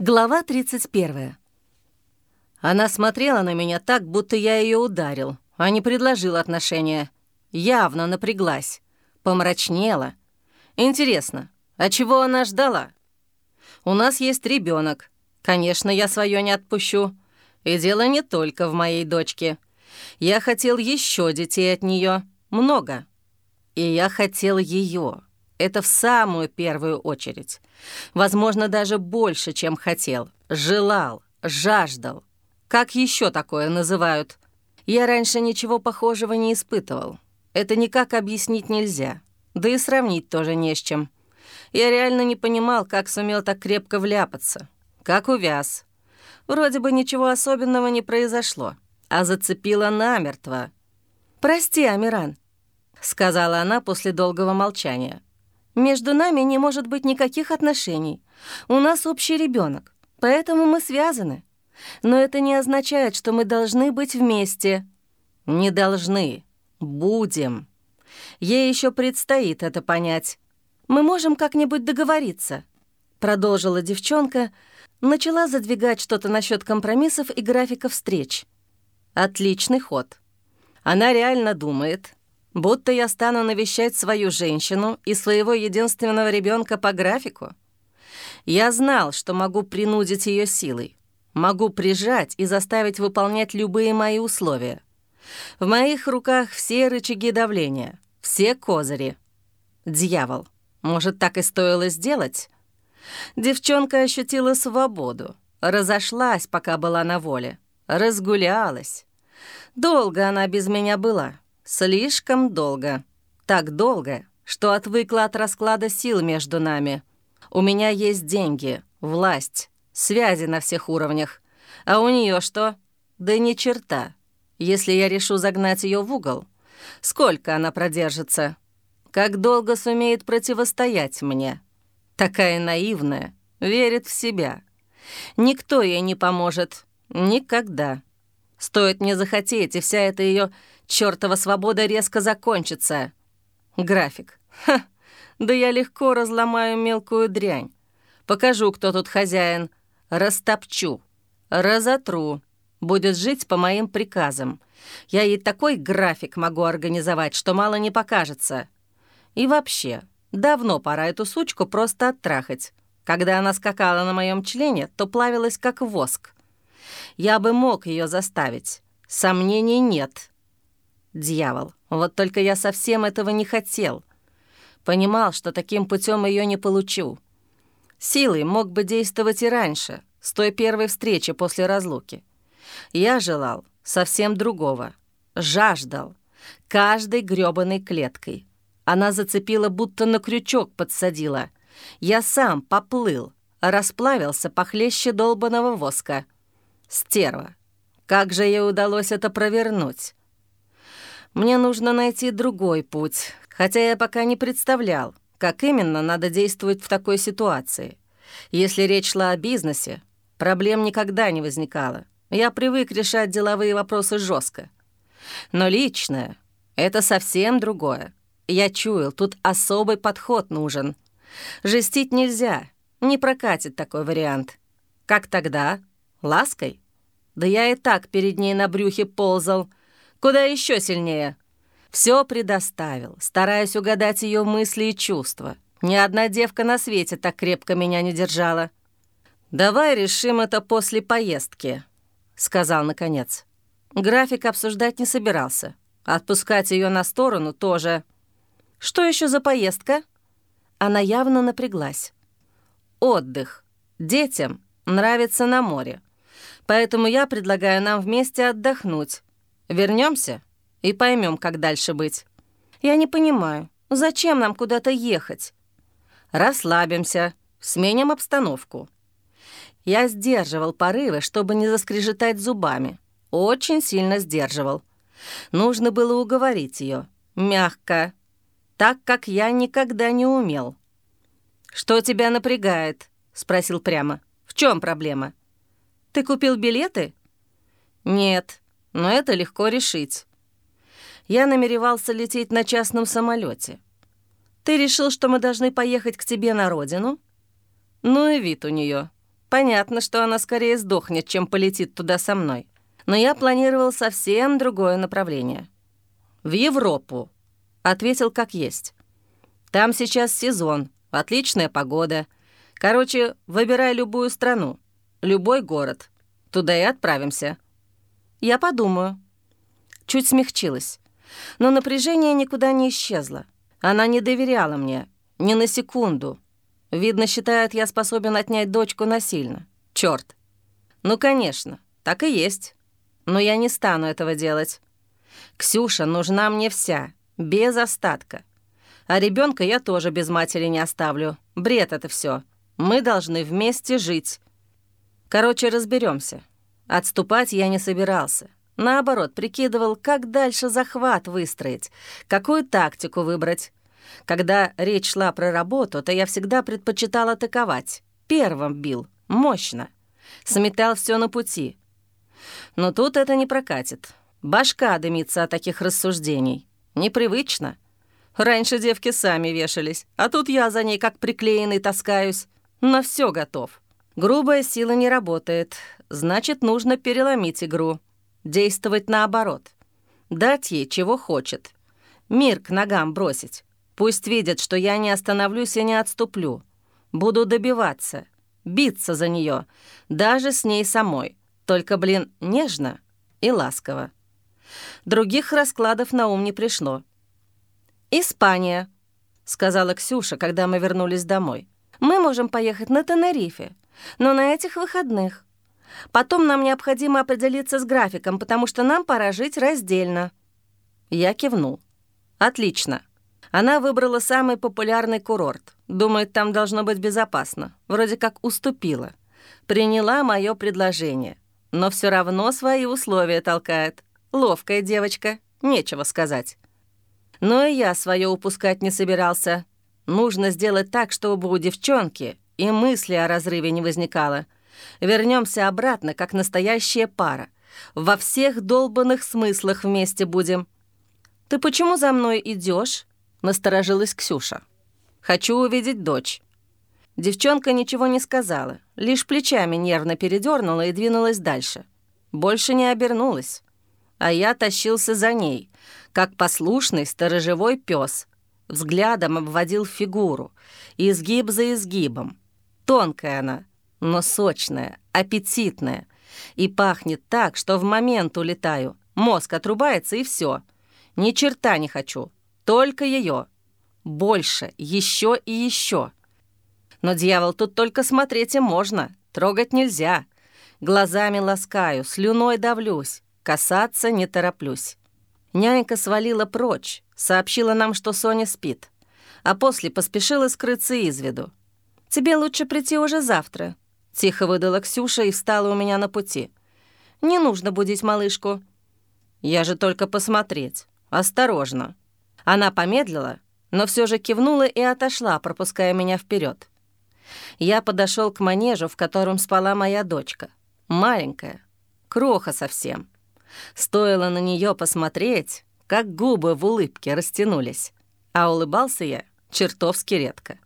Глава 31. Она смотрела на меня так, будто я ее ударил, а не предложил отношения. Явно напряглась, помрачнела. Интересно, а чего она ждала? У нас есть ребенок. Конечно, я свое не отпущу. И дело не только в моей дочке. Я хотел еще детей от нее, много. И я хотел ее. Это в самую первую очередь. Возможно, даже больше, чем хотел. Желал, жаждал. Как еще такое называют? Я раньше ничего похожего не испытывал. Это никак объяснить нельзя. Да и сравнить тоже не с чем. Я реально не понимал, как сумел так крепко вляпаться. Как увяз. Вроде бы ничего особенного не произошло, а зацепило намертво. «Прости, Амиран», — сказала она после долгого молчания. Между нами не может быть никаких отношений. У нас общий ребенок, поэтому мы связаны. Но это не означает, что мы должны быть вместе. Не должны. Будем. Ей еще предстоит это понять. Мы можем как-нибудь договориться. Продолжила девчонка, начала задвигать что-то насчет компромиссов и графиков встреч. Отличный ход. Она реально думает, Будто я стану навещать свою женщину и своего единственного ребенка по графику. Я знал, что могу принудить ее силой. Могу прижать и заставить выполнять любые мои условия. В моих руках все рычаги давления, все козыри. Дьявол. Может, так и стоило сделать? Девчонка ощутила свободу, разошлась, пока была на воле, разгулялась. Долго она без меня была. Слишком долго. Так долго, что отвыкла от расклада сил между нами. У меня есть деньги, власть, связи на всех уровнях. А у нее что? Да ни черта. Если я решу загнать ее в угол, сколько она продержится? Как долго сумеет противостоять мне? Такая наивная, верит в себя. Никто ей не поможет. Никогда. Стоит мне захотеть, и вся эта ее чертова свобода резко закончится. График. Ха, да я легко разломаю мелкую дрянь. Покажу, кто тут хозяин. Растопчу. Разотру. Будет жить по моим приказам. Я ей такой график могу организовать, что мало не покажется. И вообще, давно пора эту сучку просто оттрахать. Когда она скакала на моем члене, то плавилась как воск. Я бы мог ее заставить. Сомнений нет. Дьявол, вот только я совсем этого не хотел. Понимал, что таким путем ее не получу. Силой мог бы действовать и раньше, с той первой встречи после разлуки. Я желал совсем другого. Жаждал. Каждой грёбаной клеткой. Она зацепила, будто на крючок подсадила. Я сам поплыл, расплавился похлеще долбаного воска — Стерва. Как же ей удалось это провернуть? Мне нужно найти другой путь, хотя я пока не представлял, как именно надо действовать в такой ситуации. Если речь шла о бизнесе, проблем никогда не возникало. Я привык решать деловые вопросы жестко. Но личное — это совсем другое. Я чуял, тут особый подход нужен. Жестить нельзя, не прокатит такой вариант. Как тогда? Лаской? Да я и так перед ней на брюхе ползал. Куда еще сильнее? Все предоставил, стараясь угадать ее мысли и чувства. Ни одна девка на свете так крепко меня не держала. «Давай решим это после поездки», — сказал наконец. График обсуждать не собирался. Отпускать ее на сторону тоже. «Что еще за поездка?» Она явно напряглась. «Отдых. Детям нравится на море. Поэтому я предлагаю нам вместе отдохнуть. Вернемся и поймем, как дальше быть. Я не понимаю, зачем нам куда-то ехать? Расслабимся, сменим обстановку. Я сдерживал порывы, чтобы не заскрежетать зубами. Очень сильно сдерживал. Нужно было уговорить ее, мягко, так, как я никогда не умел. «Что тебя напрягает?» — спросил прямо. «В чем проблема?» Ты купил билеты? Нет, но это легко решить. Я намеревался лететь на частном самолете. Ты решил, что мы должны поехать к тебе на родину? Ну и вид у нее. Понятно, что она скорее сдохнет, чем полетит туда со мной. Но я планировал совсем другое направление. «В Европу», — ответил как есть. «Там сейчас сезон, отличная погода. Короче, выбирай любую страну, любой город. Туда и отправимся». «Я подумаю». Чуть смягчилась. Но напряжение никуда не исчезло. Она не доверяла мне, ни на секунду. Видно, считает, я способен отнять дочку насильно. Чёрт. Ну, конечно, так и есть. Но я не стану этого делать. Ксюша нужна мне вся, без остатка. А ребенка я тоже без матери не оставлю. Бред это все. Мы должны вместе жить. Короче, разберемся. Отступать я не собирался. Наоборот, прикидывал, как дальше захват выстроить, какую тактику выбрать. Когда речь шла про работу, то я всегда предпочитал атаковать. Первым бил, мощно. Сметал все на пути. Но тут это не прокатит. Башка дымится от таких рассуждений. Непривычно. Раньше девки сами вешались, а тут я за ней как приклеенный таскаюсь. На все готов. Грубая сила не работает, значит, нужно переломить игру. Действовать наоборот. Дать ей, чего хочет. Мир к ногам бросить. Пусть видят, что я не остановлюсь и не отступлю. Буду добиваться, биться за нее, даже с ней самой. Только, блин, нежно и ласково. Других раскладов на ум не пришло. «Испания», — сказала Ксюша, когда мы вернулись домой. «Мы можем поехать на Тенерифе, но на этих выходных. Потом нам необходимо определиться с графиком, потому что нам пора жить раздельно». Я кивнул. «Отлично. Она выбрала самый популярный курорт. Думает, там должно быть безопасно. Вроде как уступила. Приняла мое предложение. Но все равно свои условия толкает. Ловкая девочка, нечего сказать. Но и я свое упускать не собирался. Нужно сделать так, чтобы у девчонки и мысли о разрыве не возникало. Вернемся обратно, как настоящая пара. Во всех долбанных смыслах вместе будем. «Ты почему за мной идешь? Насторожилась Ксюша. «Хочу увидеть дочь». Девчонка ничего не сказала, лишь плечами нервно передернула и двинулась дальше. Больше не обернулась. А я тащился за ней, как послушный сторожевой пес. Взглядом обводил фигуру, изгиб за изгибом. Тонкая она, но сочная, аппетитная. И пахнет так, что в момент улетаю. Мозг отрубается, и все. Ни черта не хочу. Только ее. Больше, еще и еще. Но, дьявол, тут только смотреть и можно, трогать нельзя. Глазами ласкаю, слюной давлюсь, касаться не тороплюсь. Нянька свалила прочь, сообщила нам, что Соня спит, а после поспешила скрыться из виду. «Тебе лучше прийти уже завтра», — тихо выдала Ксюша и встала у меня на пути. «Не нужно будить малышку». «Я же только посмотреть. Осторожно». Она помедлила, но все же кивнула и отошла, пропуская меня вперед. Я подошел к манежу, в котором спала моя дочка. Маленькая, кроха совсем. Стоило на нее посмотреть, как губы в улыбке растянулись. А улыбался я чертовски редко.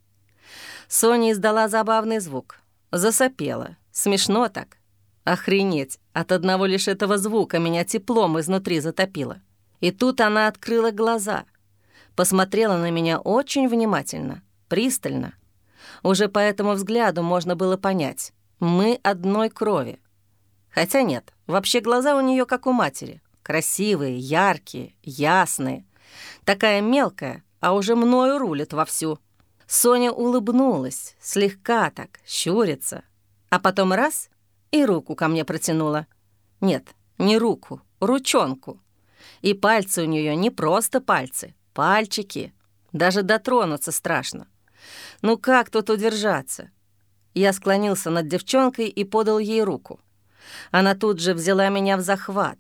Соня издала забавный звук. Засопела. Смешно так. Охренеть, от одного лишь этого звука меня теплом изнутри затопило. И тут она открыла глаза — посмотрела на меня очень внимательно, пристально. Уже по этому взгляду можно было понять, мы одной крови. Хотя нет, вообще глаза у нее как у матери. Красивые, яркие, ясные. Такая мелкая, а уже мною рулит вовсю. Соня улыбнулась, слегка так, щурится. А потом раз — и руку ко мне протянула. Нет, не руку, ручонку. И пальцы у нее не просто пальцы, Пальчики. Даже дотронуться страшно. Ну как тут удержаться? Я склонился над девчонкой и подал ей руку. Она тут же взяла меня в захват.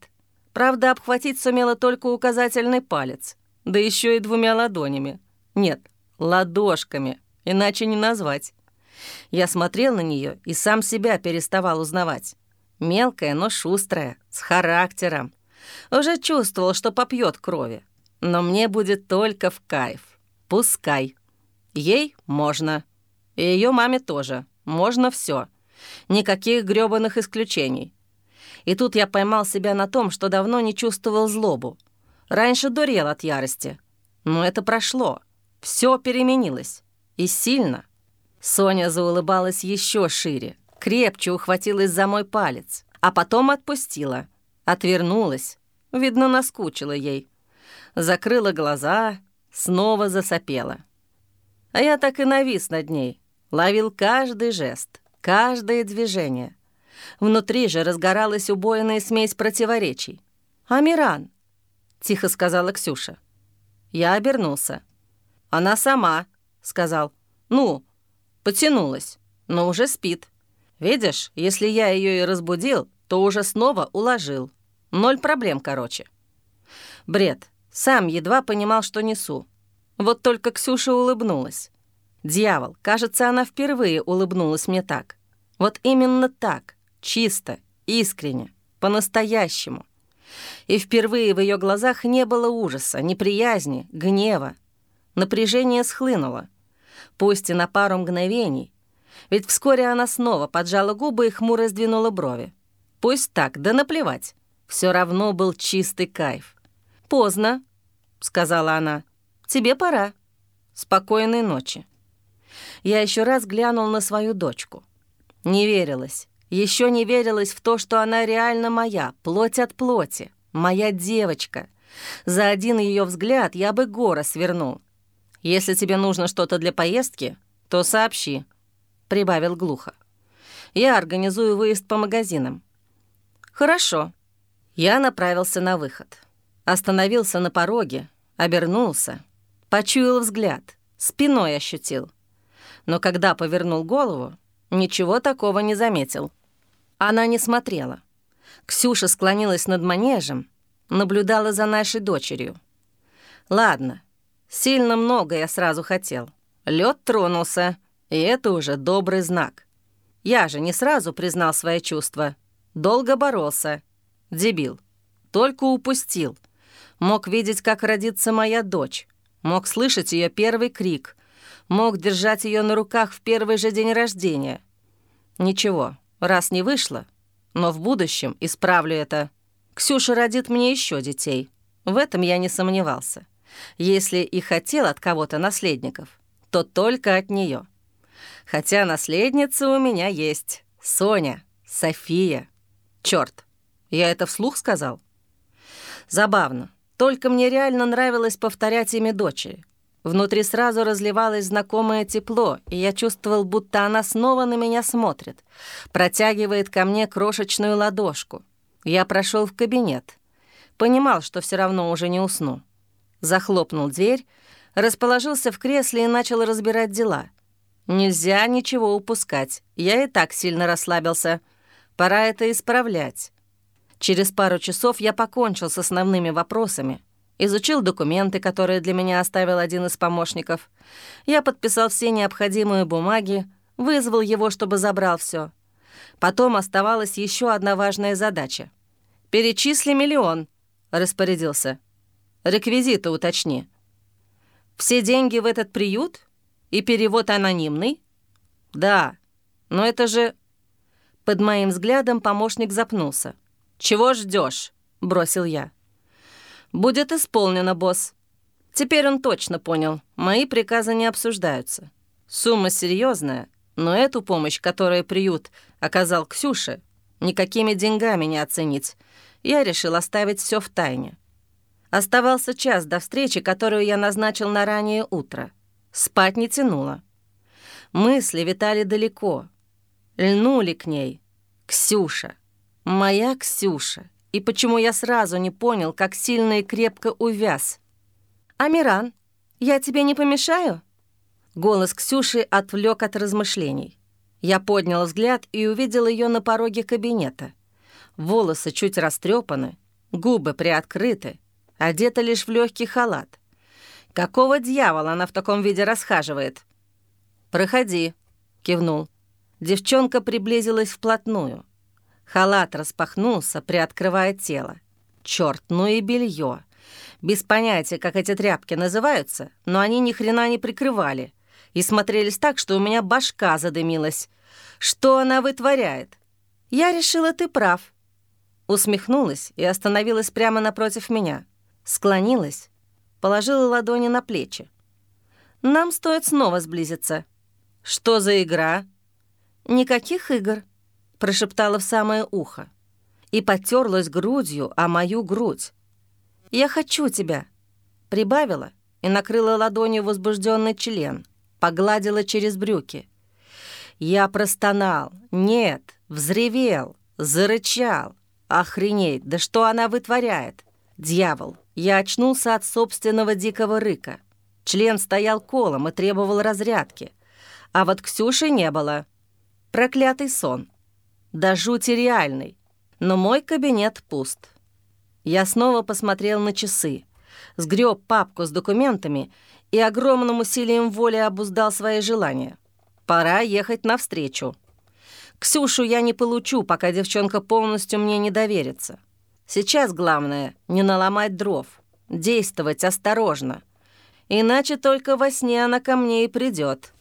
Правда, обхватить сумела только указательный палец, да еще и двумя ладонями. Нет, ладошками, иначе не назвать. Я смотрел на нее и сам себя переставал узнавать. Мелкая, но шустрая, с характером. Уже чувствовал, что попьет крови. Но мне будет только в кайф. Пускай. Ей можно. И ее маме тоже. Можно все. Никаких грёбаных исключений. И тут я поймал себя на том, что давно не чувствовал злобу. Раньше дурел от ярости. Но это прошло. Все переменилось. И сильно. Соня заулыбалась еще шире, крепче ухватилась за мой палец, а потом отпустила. Отвернулась. Видно, наскучила ей. Закрыла глаза, снова засопела. А я так и навис над ней, ловил каждый жест, каждое движение. Внутри же разгоралась убойная смесь противоречий. «Амиран!» — тихо сказала Ксюша. Я обернулся. «Она сама», — сказал. «Ну, потянулась, но уже спит. Видишь, если я ее и разбудил, то уже снова уложил. Ноль проблем, короче». Бред. Сам едва понимал, что несу. Вот только Ксюша улыбнулась. Дьявол, кажется, она впервые улыбнулась мне так. Вот именно так, чисто, искренне, по-настоящему. И впервые в ее глазах не было ужаса, неприязни, гнева. Напряжение схлынуло. Пусть и на пару мгновений. Ведь вскоре она снова поджала губы и хмуро сдвинула брови. Пусть так, да наплевать. Все равно был чистый кайф. «Поздно», — сказала она. «Тебе пора. Спокойной ночи». Я еще раз глянул на свою дочку. Не верилось. Еще не верилось в то, что она реально моя, плоть от плоти, моя девочка. За один ее взгляд я бы горы свернул. Если тебе нужно что-то для поездки, то сообщи», — прибавил глухо. «Я организую выезд по магазинам». «Хорошо». Я направился на выход. Остановился на пороге, обернулся, почуял взгляд, спиной ощутил. Но когда повернул голову, ничего такого не заметил. Она не смотрела. Ксюша склонилась над манежем, наблюдала за нашей дочерью. «Ладно, Сильно много я сразу хотел. Лед тронулся, и это уже добрый знак. Я же не сразу признал свои чувства. Долго боролся. Дебил. Только упустил. Мог видеть, как родится моя дочь. Мог слышать ее первый крик. Мог держать ее на руках в первый же день рождения. Ничего, раз не вышло, но в будущем исправлю это. Ксюша родит мне еще детей. В этом я не сомневался. Если и хотел от кого-то наследников, то только от нее. Хотя наследница у меня есть. Соня, София. Черт, я это вслух сказал? Забавно. Только мне реально нравилось повторять имя дочери. Внутри сразу разливалось знакомое тепло, и я чувствовал, будто она снова на меня смотрит, протягивает ко мне крошечную ладошку. Я прошел в кабинет. Понимал, что все равно уже не усну захлопнул дверь, расположился в кресле и начал разбирать дела. Нельзя ничего упускать. Я и так сильно расслабился. Пора это исправлять. Через пару часов я покончил с основными вопросами. Изучил документы, которые для меня оставил один из помощников. Я подписал все необходимые бумаги, вызвал его, чтобы забрал все. Потом оставалась еще одна важная задача. «Перечисли миллион», — распорядился. Реквизиты уточни. Все деньги в этот приют? И перевод анонимный? Да, но это же... Под моим взглядом помощник запнулся. «Чего ждешь? бросил я. «Будет исполнено, босс». Теперь он точно понял, мои приказы не обсуждаются. Сумма серьезная, но эту помощь, которую приют оказал Ксюше, никакими деньгами не оценить. Я решил оставить все в тайне. Оставался час до встречи, которую я назначил на раннее утро. Спать не тянуло. Мысли витали далеко. Льнули к ней. Ксюша. Моя Ксюша. И почему я сразу не понял, как сильно и крепко увяз. «Амиран, я тебе не помешаю?» Голос Ксюши отвлек от размышлений. Я поднял взгляд и увидел ее на пороге кабинета. Волосы чуть растрепаны, губы приоткрыты, одета лишь в легкий халат. Какого дьявола она в таком виде расхаживает? «Проходи», — кивнул. Девчонка приблизилась вплотную. Халат распахнулся, приоткрывая тело. Черт, ну и белье. Без понятия, как эти тряпки называются, но они ни хрена не прикрывали и смотрелись так, что у меня башка задымилась. Что она вытворяет? Я решила, ты прав. Усмехнулась и остановилась прямо напротив меня. Склонилась, положила ладони на плечи. Нам стоит снова сблизиться. Что за игра? Никаких игр, прошептала в самое ухо и потерлась грудью о мою грудь. «Я хочу тебя!» Прибавила и накрыла ладонью возбужденный член, погладила через брюки. Я простонал. Нет, взревел, зарычал. Охренеть, да что она вытворяет? Дьявол, я очнулся от собственного дикого рыка. Член стоял колом и требовал разрядки. А вот Ксюши не было. Проклятый сон. Да жути реальный. Но мой кабинет пуст. Я снова посмотрел на часы, сгреб папку с документами и огромным усилием воли обуздал свои желания. Пора ехать навстречу. Ксюшу я не получу, пока девчонка полностью мне не доверится. Сейчас главное — не наломать дров, действовать осторожно. Иначе только во сне она ко мне и придет.